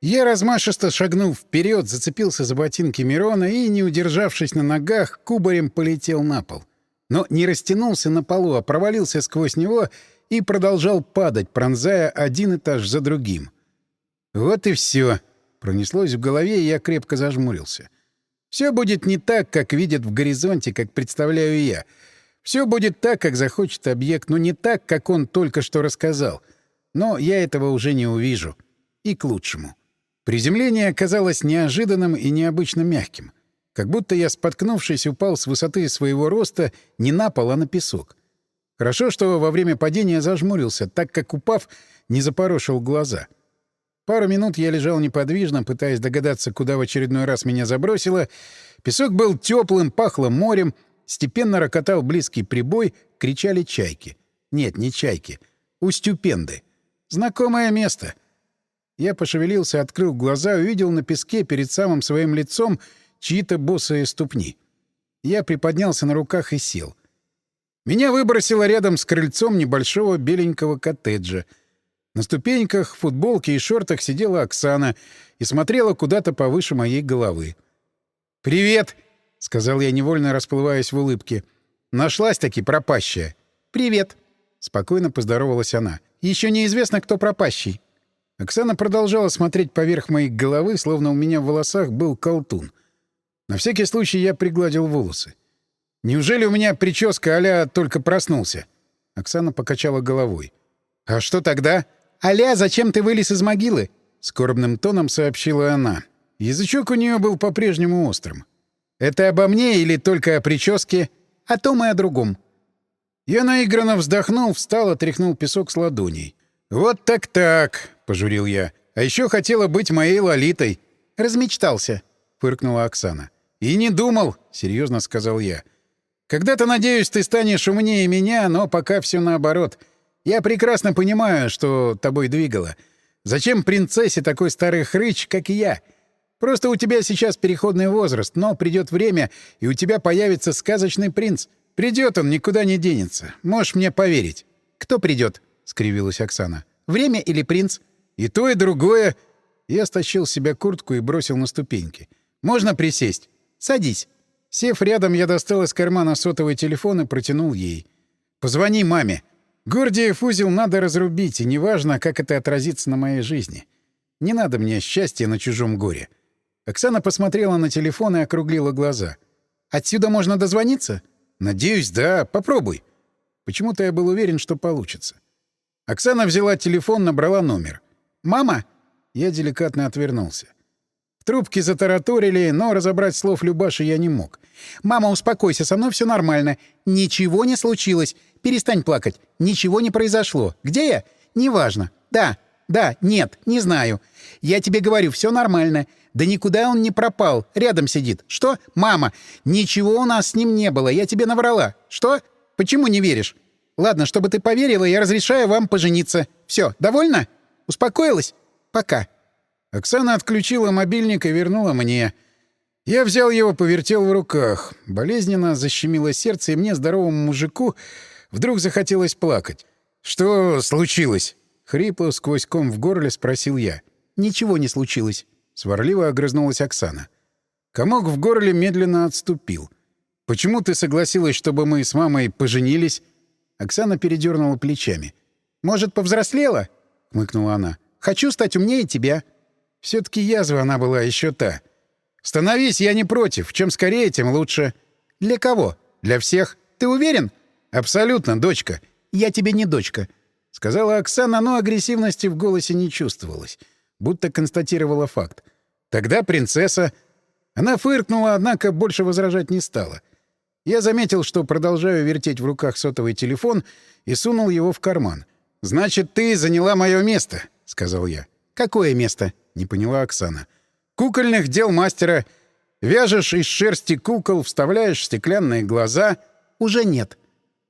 Я размашисто шагнул вперед, зацепился за ботинки Мирона и, не удержавшись на ногах, кубарем полетел на пол. Но не растянулся на полу, а провалился сквозь него и продолжал падать, пронзая один этаж за другим. Вот и все. Пронеслось в голове, и я крепко зажмурился. Все будет не так, как видят в горизонте, как представляю я. Все будет так, как захочет объект, но не так, как он только что рассказал. Но я этого уже не увижу. И к лучшему. Приземление оказалось неожиданным и необычно мягким. Как будто я, споткнувшись, упал с высоты своего роста не на пол, а на песок. Хорошо, что во время падения зажмурился, так как, упав, не запорошил глаза. Пару минут я лежал неподвижно, пытаясь догадаться, куда в очередной раз меня забросило. Песок был теплым, пахло морем, степенно рокотал близкий прибой, кричали чайки. Нет, не чайки. Устюпенды. Знакомое место. Я пошевелился, открыл глаза, увидел на песке перед самым своим лицом чьи-то босые ступни. Я приподнялся на руках и сел. Меня выбросило рядом с крыльцом небольшого беленького коттеджа. На ступеньках, в футболке и шортах сидела Оксана и смотрела куда-то повыше моей головы. «Привет!» — сказал я, невольно расплываясь в улыбке. «Нашлась-таки пропащая». «Привет!» — спокойно поздоровалась она. «Еще неизвестно, кто пропащий». Оксана продолжала смотреть поверх моей головы, словно у меня в волосах был колтун. На всякий случай я пригладил волосы. «Неужели у меня прическа а только проснулся?» Оксана покачала головой. «А что тогда?» «Аля, зачем ты вылез из могилы?» — скорбным тоном сообщила она. Язычок у нее был по-прежнему острым. «Это обо мне или только о прическе?» «О том и о другом». Я наигранно вздохнул, встал, отряхнул песок с ладоней. «Вот так-так», — пожурил я. «А еще хотела быть моей Лолитой». «Размечтался», — фыркнула Оксана. «И не думал», — серьезно сказал я. «Когда-то, надеюсь, ты станешь умнее меня, но пока все наоборот. Я прекрасно понимаю, что тобой двигало. Зачем принцессе такой старый хрыч, как и я? Просто у тебя сейчас переходный возраст, но придет время, и у тебя появится сказочный принц. Придет он, никуда не денется. Можешь мне поверить. Кто придет? скривилась Оксана. Время или принц? И то, и другое. Я стащил с себя куртку и бросил на ступеньки. Можно присесть? Садись. Сев рядом, я достал из кармана сотовый телефон и протянул ей. «Позвони маме. Гордиев узел надо разрубить, и неважно, как это отразится на моей жизни. Не надо мне счастья на чужом горе. Оксана посмотрела на телефон и округлила глаза. «Отсюда можно дозвониться?» «Надеюсь, да. Попробуй». Почему-то я был уверен, что получится. Оксана взяла телефон, набрала номер. «Мама?» Я деликатно отвернулся. В трубке затараторили, но разобрать слов Любаши я не мог. «Мама, успокойся, со мной все нормально. Ничего не случилось. Перестань плакать. Ничего не произошло. Где я? Неважно. Да, да, нет, не знаю. Я тебе говорю, все нормально. Да никуда он не пропал. Рядом сидит. Что? Мама, ничего у нас с ним не было. Я тебе наврала. Что? Почему не веришь? Ладно, чтобы ты поверила, я разрешаю вам пожениться. Все, довольна? Успокоилась? Пока. Оксана отключила мобильник и вернула мне. Я взял его, повертел в руках. Болезненно защемило сердце, и мне, здоровому мужику, Вдруг захотелось плакать. «Что случилось?» — хрипло сквозь ком в горле спросил я. «Ничего не случилось», — сварливо огрызнулась Оксана. Комок в горле медленно отступил. «Почему ты согласилась, чтобы мы с мамой поженились?» Оксана передернула плечами. «Может, повзрослела?» — хмыкнула она. «Хочу стать умнее тебя». все таки язва она была еще та. «Становись, я не против. Чем скорее, тем лучше». «Для кого?» «Для всех. Ты уверен?» «Абсолютно, дочка. Я тебе не дочка», — сказала Оксана, но агрессивности в голосе не чувствовалось, будто констатировала факт. «Тогда принцесса...» Она фыркнула, однако больше возражать не стала. Я заметил, что продолжаю вертеть в руках сотовый телефон и сунул его в карман. «Значит, ты заняла мое место», — сказал я. «Какое место?» — не поняла Оксана. «Кукольных дел мастера. Вяжешь из шерсти кукол, вставляешь стеклянные глаза. Уже нет.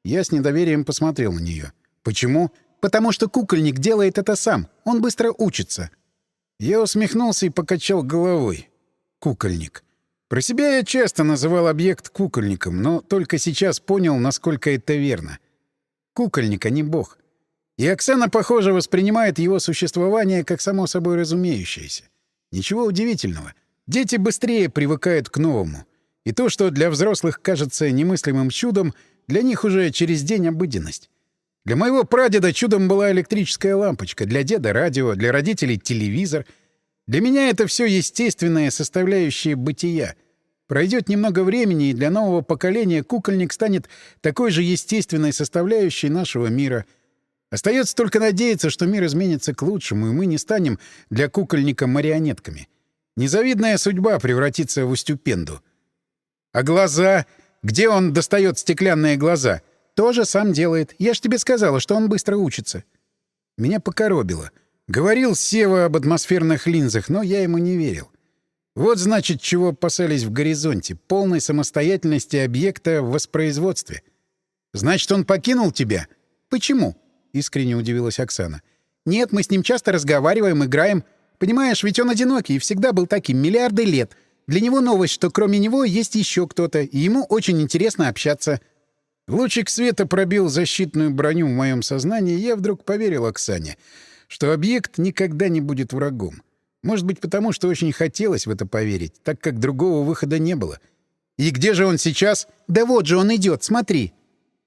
Я с недоверием посмотрел на нее. «Почему?» «Потому что кукольник делает это сам. Он быстро учится». Я усмехнулся и покачал головой. «Кукольник». Про себя я часто называл объект кукольником, но только сейчас понял, насколько это верно. Кукольник, а не бог. И Оксана, похоже, воспринимает его существование как само собой разумеющееся. Ничего удивительного. Дети быстрее привыкают к новому. И то, что для взрослых кажется немыслимым чудом, для них уже через день обыденность. Для моего прадеда чудом была электрическая лампочка, для деда — радио, для родителей — телевизор. Для меня это все естественная составляющая бытия. Пройдет немного времени, и для нового поколения кукольник станет такой же естественной составляющей нашего мира. Остается только надеяться, что мир изменится к лучшему, и мы не станем для кукольника марионетками. Незавидная судьба превратится в устюпенду. А глаза? Где он достает стеклянные глаза? Тоже сам делает. Я ж тебе сказала, что он быстро учится. Меня покоробило. Говорил Сева об атмосферных линзах, но я ему не верил. Вот значит, чего опасались в горизонте — полной самостоятельности объекта в воспроизводстве. Значит, он покинул тебя? Почему? — искренне удивилась Оксана. Нет, мы с ним часто разговариваем, играем. Понимаешь, ведь он одинокий и всегда был таким миллиарды лет. Для него новость, что кроме него есть еще кто-то, и ему очень интересно общаться. Лучик света пробил защитную броню в моем сознании, и я вдруг поверил Оксане, что объект никогда не будет врагом. Может быть, потому что очень хотелось в это поверить, так как другого выхода не было. «И где же он сейчас?» «Да вот же он идет, смотри!»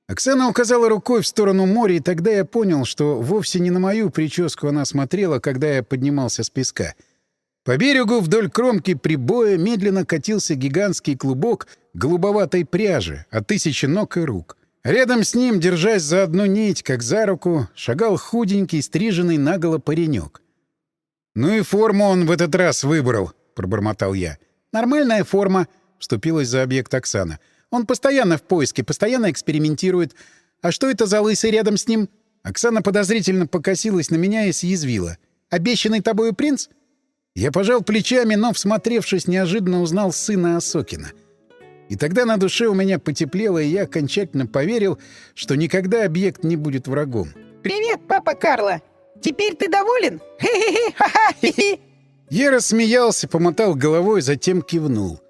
Оксана указала рукой в сторону моря, и тогда я понял, что вовсе не на мою прическу она смотрела, когда я поднимался с песка. По берегу вдоль кромки прибоя медленно катился гигантский клубок голубоватой пряжи, от тысячи ног и рук. Рядом с ним, держась за одну нить, как за руку, шагал худенький, стриженный наголо паренек. «Ну и форму он в этот раз выбрал», — пробормотал я. «Нормальная форма», — вступилась за объект Оксана. «Он постоянно в поиске, постоянно экспериментирует. А что это за лысый рядом с ним?» Оксана подозрительно покосилась на меня и съязвила. «Обещанный тобою принц?» Я пожал плечами, но, всмотревшись, неожиданно узнал сына Осокина. И тогда на душе у меня потеплело, и я окончательно поверил, что никогда объект не будет врагом. «Привет, папа Карло!» Теперь ты доволен? Хе-хе-хе, ха-ха, хе-хе!» Я рассмеялся, помотал головой, затем кивнул.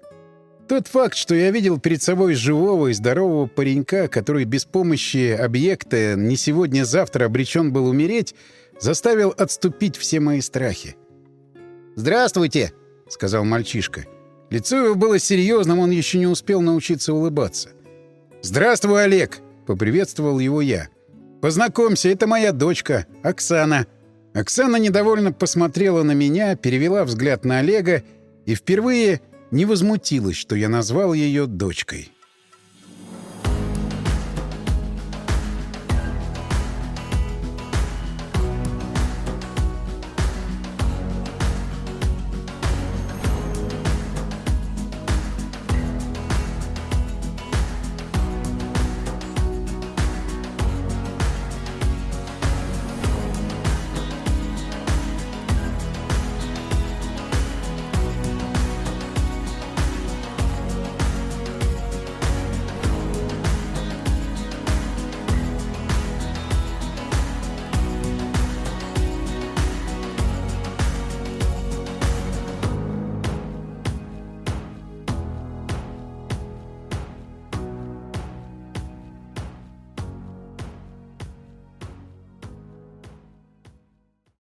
Тот факт, что я видел перед собой живого и здорового паренька, который без помощи объекта не сегодня-завтра обречен был умереть, заставил отступить все мои страхи. «Здравствуйте!» — сказал мальчишка. Лицо его было серьезным, он еще не успел научиться улыбаться. «Здравствуй, Олег!» — поприветствовал его я. Познакомься, это моя дочка, Оксана». Оксана недовольно посмотрела на меня, перевела взгляд на Олега и впервые не возмутилась, что я назвал ее дочкой.